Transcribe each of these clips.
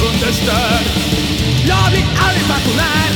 Bundestag. Lobby alle Patronat,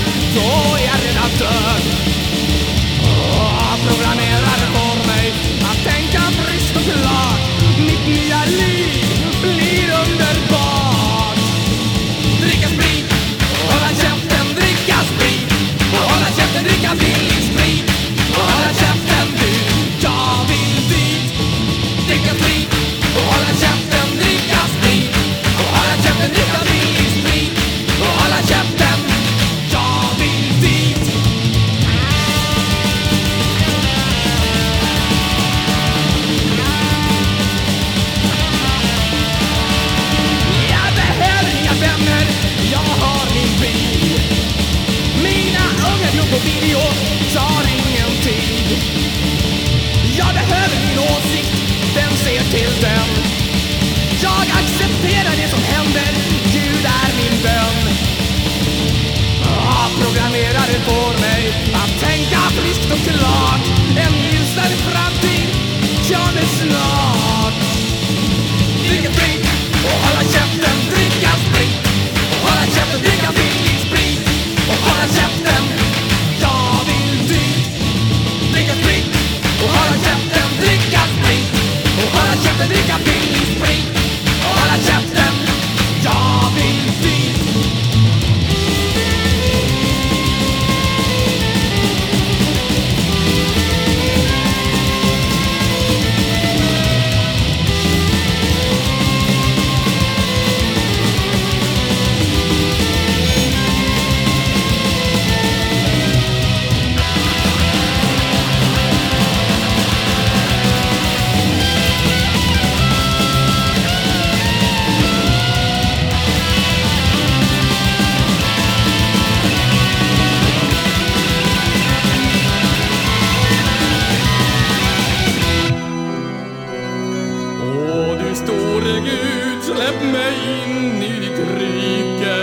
in i ditt rike.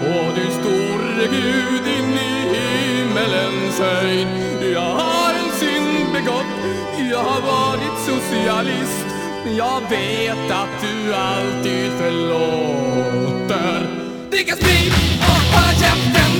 Och du store Gud in i himmelens höjd. Jag har en synd begått, jag har varit socialist. Jag vet att du alltid förlåter. Dricka sprit och hålla käften